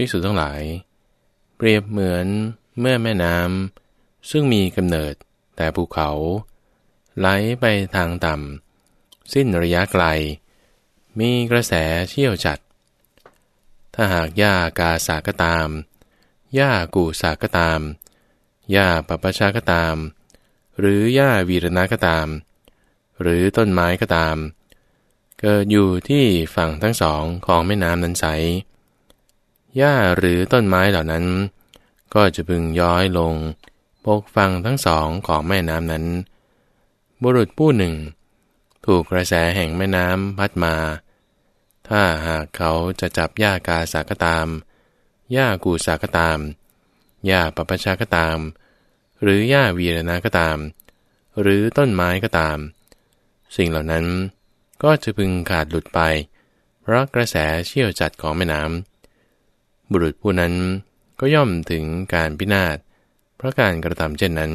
ภิกษุทั้งหลาย เปรียบเหมือนเมื่อแม่น้ำซึ่งมีกำเนิดแต่ภูเขา ไหลไปทางต่ำสิ้นระยะไกล มีกระแสเชี่ยวจัด ถ้าหากหญ้ากาสาก็ตามหญ้ากูสาก็ตามหญ้าปปชาก็ตาม หรือหญ้าวีรณะก็ตาม หรือต้นไม้ก็ตาม เกิดอยู่ที่ฝั่งทั้งสองของแม่น้ำนั้นใส หญ้าหรือต้นไม้เหล่านั้น ก็จะพึงย้อยลงปกฝั่งทั้งสองของแม่น้ำนั้น บุรุษผู้หนึ่ง ถูกกระแสแห่งแม่น้ำพัดมา ถ้าหากเขาจะจับหญ้ากาสากตามหญ้ากูสากตามหญ้าปปชาก็ตาม หรือหญ้าวีรณะก็ตาม หรือต้นไม้ก็ตาม สิ่งเหล่านั้นก็จะพึงขาดหลุดไป เพราะกระแสเชี่ยวจัดของแม่น้ำ บุรุษผู้นั้นก็ย่อมถึงการพินาศเพราะการกระทำเช่นนั้น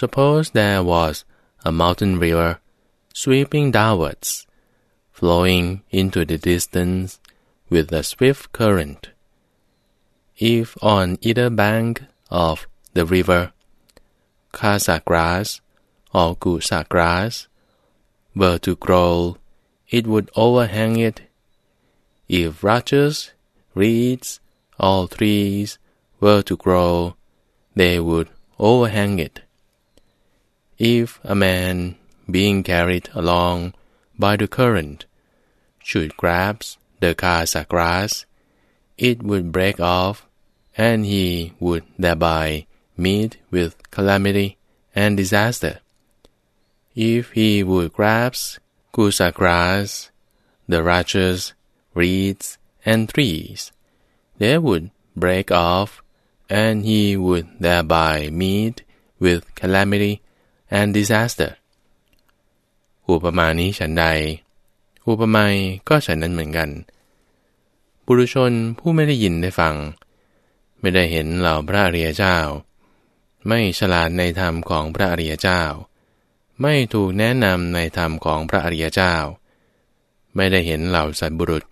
Suppose there was a mountain river sweeping downwards, flowing into the distance with a swift current. If on either bank of the river, casa grass or gusa grass were to grow, it would overhang it. If rushes, reeds, or trees were to grow, they would overhang it. If a man, being carried along by the current, should grasp the casa grass, it would break off and he would thereby meet with calamity and disaster. If he would grasp kusa grass, the rushes, reeds, and trees, they would break off, and he would thereby meet with calamity and disaster. อุปมานี้ฉันใด อุปไมยก็ฉันนั้นเหมือนกัน บุรุชนผู้ไม่ได้ยินได้ฟัง ไม่ได้เห็นเหล่าพระอริยเจ้า ไม่ฉลาดในธรรมของพระอริยเจ้า ไม่ถูกแนะนำในธรรมของพระอริยเจ้า ไม่ได้เห็นเหล่าสัตบุรุษ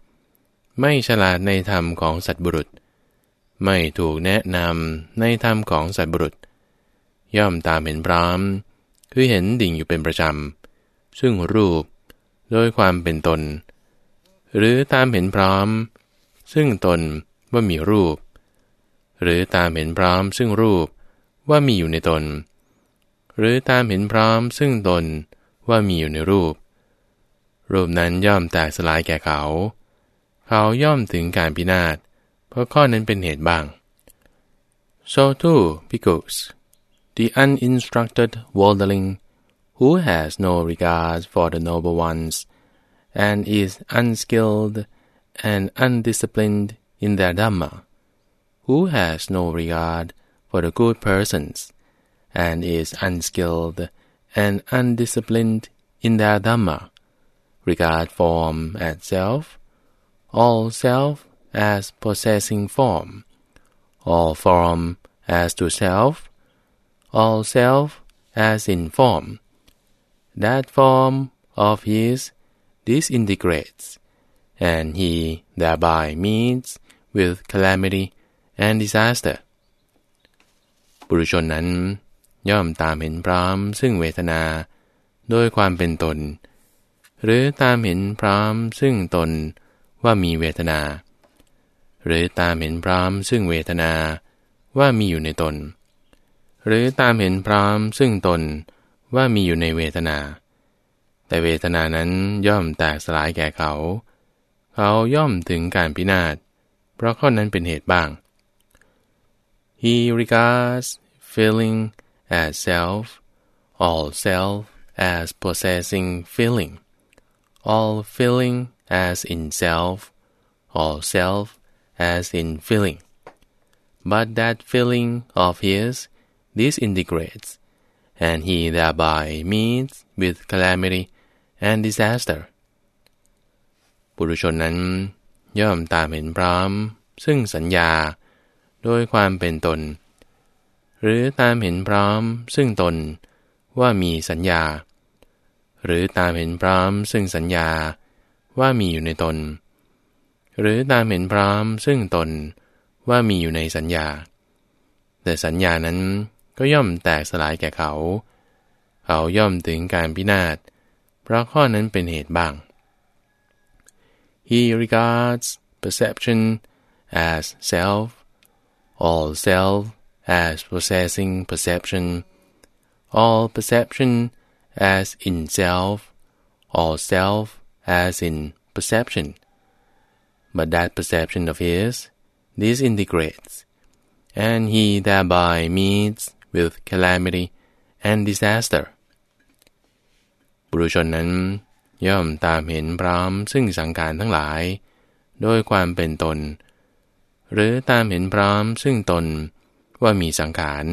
ไม่ฉลาดในธรรมของสัตบุรุษ ไม่ถูกแนะนำในธรรมของสัตบุรุษ ย่อมตามเห็นพร้อมคือเห็นดิ่งอยู่เป็นประจำ ซึ่งรูปโดยความเป็นตน หรือตามเห็นพร้อม ซึ่งตนว่ามีรูป หรือตามเห็นพร้อม ซึ่งรูปว่ามีอยู่ในตน หรือตามเห็นพร้อม ซึ่งตนว่ามีอยู่ในรูป รูปนั้นย่อมแตกสลายแก่เขา เขาย่อมถึงการพินาศ เพราะข้อนั้นเป็นเหตุบ้าง so too because the uninstructed worldling who has no regard for the noble ones and is unskilled and undisciplined in their dhamma who has no regard for the good persons, and is unskilled and undisciplined in their dhamma, regard form as self, all self as possessing form, all form as to self, all self as in form. That form of his disintegrates, and he thereby meets with calamity and disaster บุรุชนนั้นย่อมตามเห็นพร้อมซึ่งเวทนา โดยความเป็นตน หรือตามเห็นพร้อมซึ่งตน ว่ามีเวทนา หรือตามเห็นพร้อมซึ่งเวทนาว่ามีอยู่ในตน หรือตามเห็นพร้อมซึ่งตนว่ามีอยู่ในเวทนา แต่เวทนานั้นย่อมแตกสลายแก่เขา เขาย่อมถึงการพินาศ เพราะข้อนั้นเป็นเหตุบ้าง He regards feeling as self, all self as possessing feeling, all feeling as in self, all self as in feeling. But that feeling of his disintegrates, and he thereby meets with calamity and disaster. ปุรุชนนั้น ย่อมตามเห็นพร้อมซึ่งสัญญา โดยความเป็นตน หรือตามเห็นพร้อมซึ่งตนว่ามีสัญญา หรือตามเห็นพร้อมซึ่งสัญญา ว่ามีอยู่ในตน หรือตามเห็นพร้อมซึ่งตนว่ามีอยู่ในสัญญา แต่สัญญานั้นก็ย่อมแตกสลายแก่เขา เขาย่อมถึงการพินาศ เพราะข้อนั้นเป็นเหตุบ้าง He regards perception as self, all self as possessing perception, all perception as in self, all self as in perception. But that perception of his disintegrates, and he thereby meets with calamity and disaster. บุรุชนนั้น ย่อมตามเห็นพร้อมซึ่งสังขารทั้งหลาย โดยความเป็นตน หรือตามเห็นพร้อมซึ่งตนว่ามีสังขาร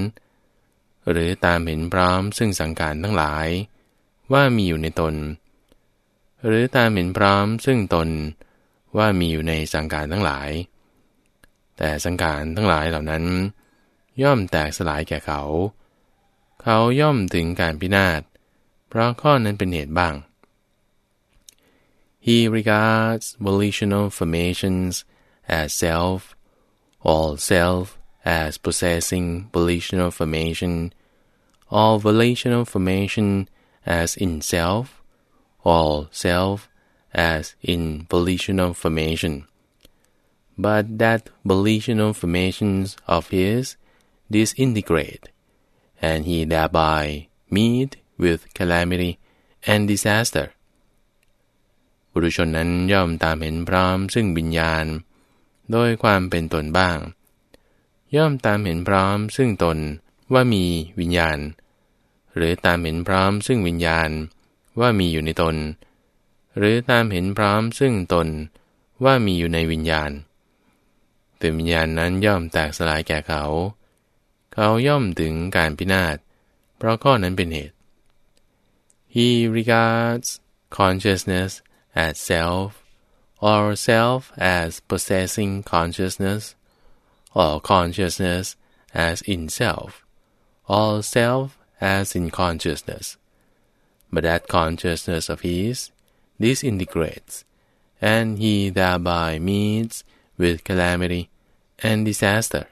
หรือตามเห็นพร้อมซึ่งสังขารทั้งหลาย ว่ามีอยู่ในตน หรือตามเห็นพร้อมซึ่งตนว่ามีอยู่ในสังขารทั้งหลาย แต่สังขารทั้งหลายเหล่านั้น ย่อมแตกสลายแก่เขา เขาย่อมถึงการพินาศ เพราะข้อนั้นเป็นเหตุบ้าง He regards volitional formations as self, all self as possessing volitional formation, all volitional formation as in self, all self as in volitional formation. But that volitional formations of his disintegrate, and he thereby meet with calamity and disaster. บุรุชนนั้นย่อมตามเห็นพร้อมซึ่งวิญญาณ โดยความเป็นตนบ้าง ย่อมตามเห็นพร้อมซึ่งตนว่ามีวิญญาณ หรือตามเห็นพร้อมซึ่งวิญญาณ ว่ามีอยู่ในตน หรือตามเห็นพร้อมซึ่งตนว่ามีอยู่ในวิญญาณ แต่วิญญาณนั้นย่อมแตกสลายแก่เขา เขาย่อมถึงการพินาศ เพราะข้อนั้นเป็นเหตุ He regards consciousness as self, or self as possessing consciousness, or consciousness as in self, or self as in consciousness. But that consciousness of his disintegrates, and he thereby meets with calamity and disaster.